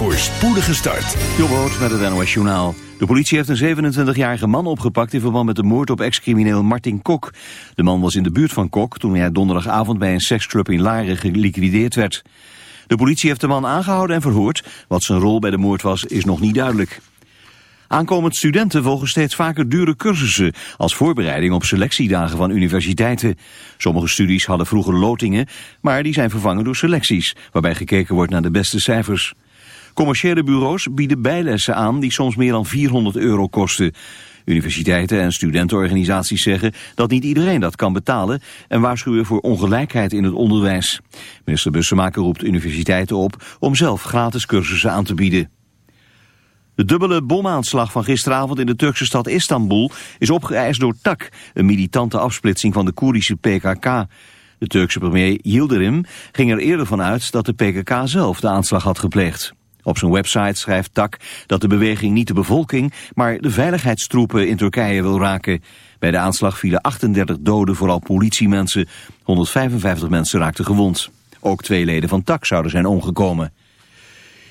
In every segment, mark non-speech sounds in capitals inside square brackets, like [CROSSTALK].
voor spoedige start. Jobboot met het NOS Journaal. De politie heeft een 27-jarige man opgepakt in verband met de moord op ex-crimineel Martin Kok. De man was in de buurt van Kok toen hij donderdagavond bij een seksclub in Laren geliquideerd werd. De politie heeft de man aangehouden en verhoord. Wat zijn rol bij de moord was, is nog niet duidelijk. Aankomend studenten volgen steeds vaker dure cursussen als voorbereiding op selectiedagen van universiteiten. Sommige studies hadden vroeger lotingen, maar die zijn vervangen door selecties, waarbij gekeken wordt naar de beste cijfers. Commerciële bureaus bieden bijlessen aan die soms meer dan 400 euro kosten. Universiteiten en studentenorganisaties zeggen dat niet iedereen dat kan betalen en waarschuwen voor ongelijkheid in het onderwijs. Minister Bussemaker roept universiteiten op om zelf gratis cursussen aan te bieden. De dubbele bomaanslag van gisteravond in de Turkse stad Istanbul is opgeëist door Tak, een militante afsplitsing van de Koerdische PKK. De Turkse premier Yildirim ging er eerder van uit dat de PKK zelf de aanslag had gepleegd. Op zijn website schrijft Tak dat de beweging niet de bevolking, maar de veiligheidstroepen in Turkije wil raken. Bij de aanslag vielen 38 doden, vooral politiemensen. 155 mensen raakten gewond. Ook twee leden van Tak zouden zijn omgekomen.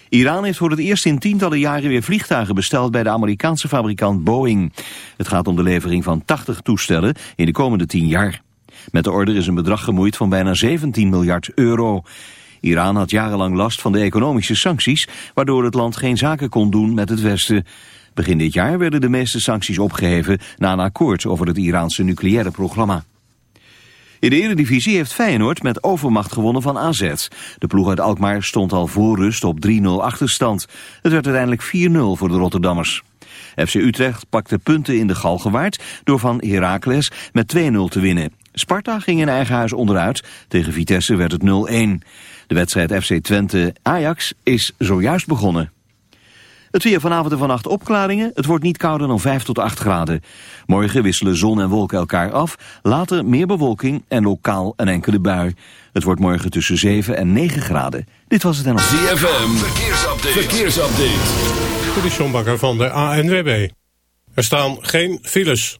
Iran heeft voor het eerst in tientallen jaren weer vliegtuigen besteld bij de Amerikaanse fabrikant Boeing. Het gaat om de levering van 80 toestellen in de komende 10 jaar. Met de order is een bedrag gemoeid van bijna 17 miljard euro. Iran had jarenlang last van de economische sancties, waardoor het land geen zaken kon doen met het Westen. Begin dit jaar werden de meeste sancties opgeheven na een akkoord over het Iraanse nucleaire programma. In de Eredivisie heeft Feyenoord met overmacht gewonnen van AZ. De ploeg uit Alkmaar stond al voor rust op 3-0 achterstand. Het werd uiteindelijk 4-0 voor de Rotterdammers. FC Utrecht pakte punten in de Galgenwaard door van Heracles met 2-0 te winnen. Sparta ging in eigen huis onderuit. Tegen Vitesse werd het 0-1. De wedstrijd FC Twente-Ajax is zojuist begonnen. Het weer vanavond en vannacht opklaringen. Het wordt niet kouder dan 5 tot 8 graden. Morgen wisselen zon en wolken elkaar af. Later meer bewolking en lokaal een enkele bui. Het wordt morgen tussen 7 en 9 graden. Dit was het en ZFM, verkeersupdate. verkeersupdate. De Sjombakker van de ANWB. Er staan geen files.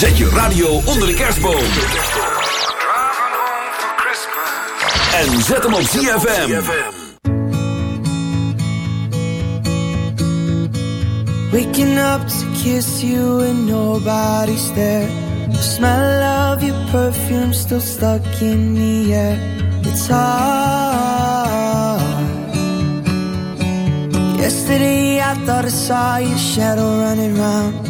Zet je radio onder de kerstboom. En zet hem op ZFM. Waking up to kiss you and nobody's there. The smell of your perfume still stuck in the air. It's hard. Yesterday I thought I saw your shadow running round.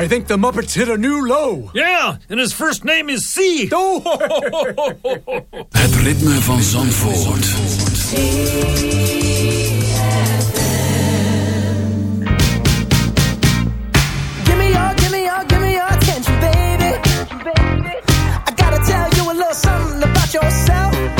I think the Muppets hit a new low. Yeah, and his first name is C. [LAUGHS] Oh. Het ritme van Zandvoort. Give me your, give me your, give me your attention, baby. I gotta tell you a little something about yourself.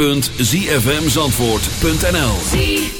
www.zfmzandvoort.nl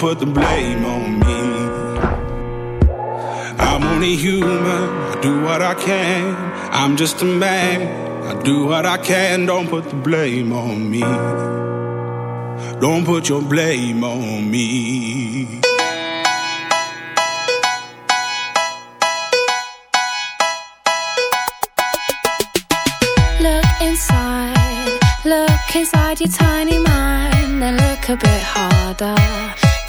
Put the blame on me. I'm only human. I do what I can. I'm just a man. I do what I can. Don't put the blame on me. Don't put your blame on me. Look inside, look inside your tiny mind and look a bit harder.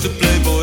Nieuwste Playboy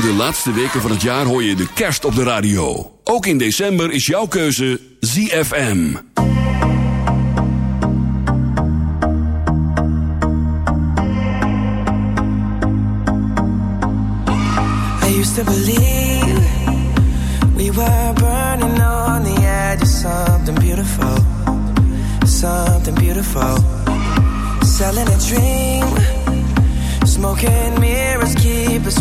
De laatste weken van het jaar hoor je de kerst op de radio. Ook in december is jouw keuze ZFM. I used to believe we were burning on the edge of something beautiful. Something beautiful. Selling a dream, smoking mirrors, keep us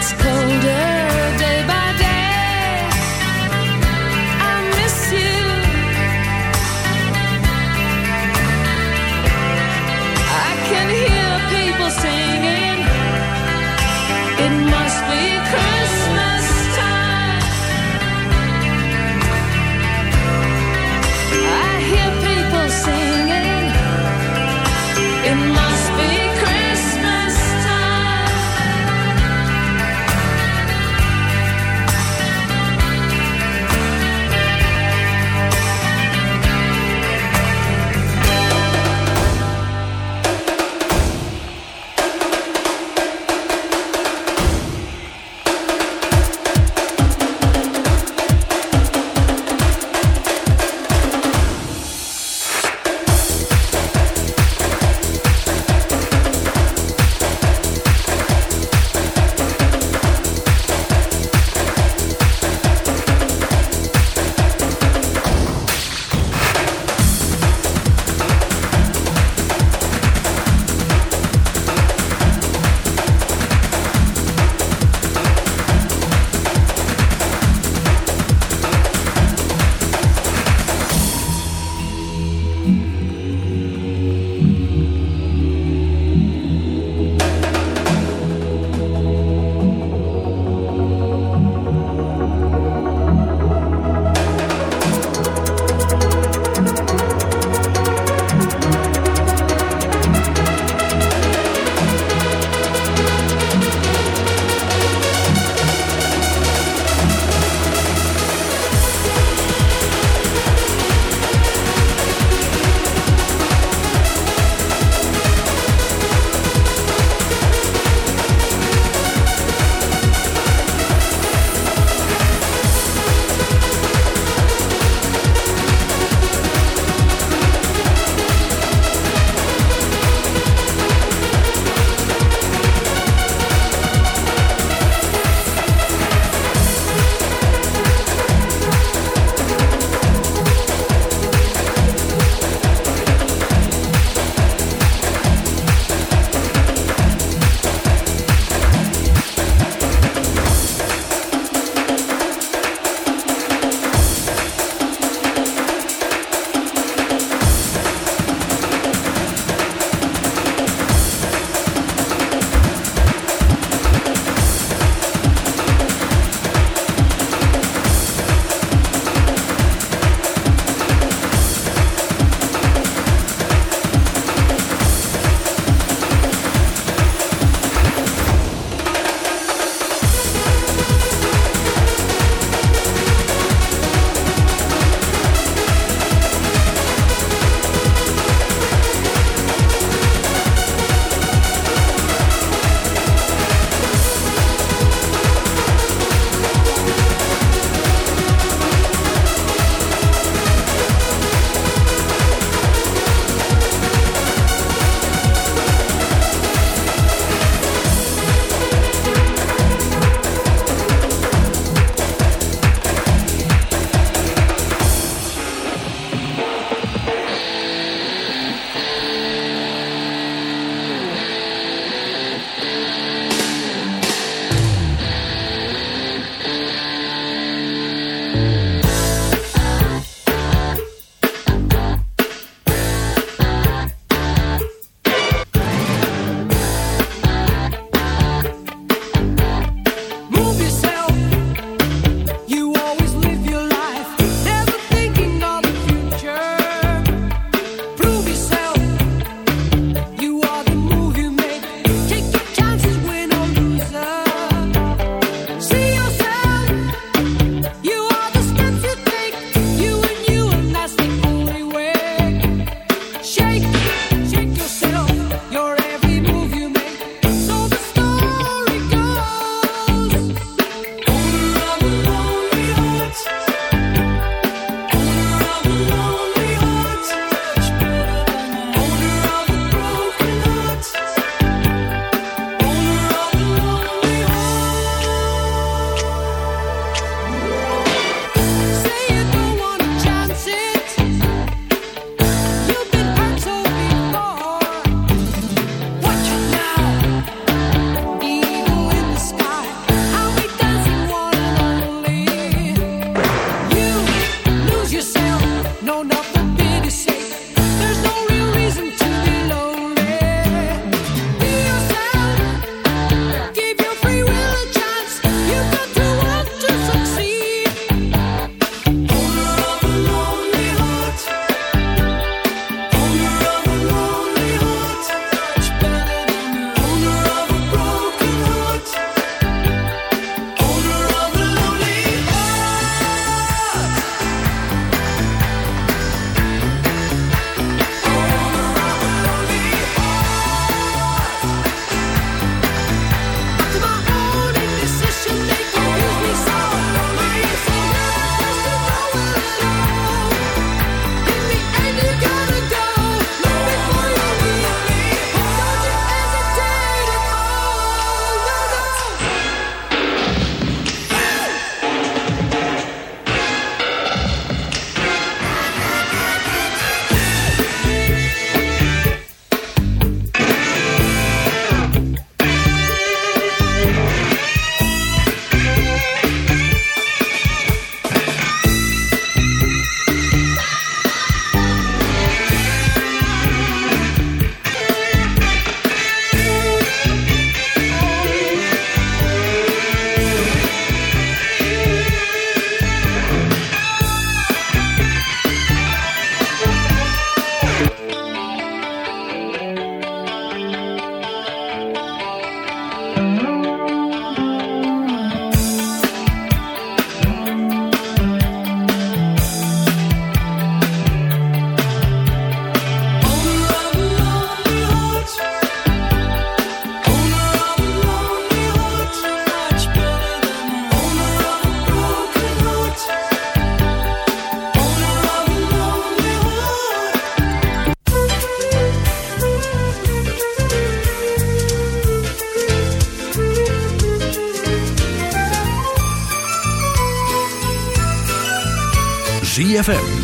It's colder.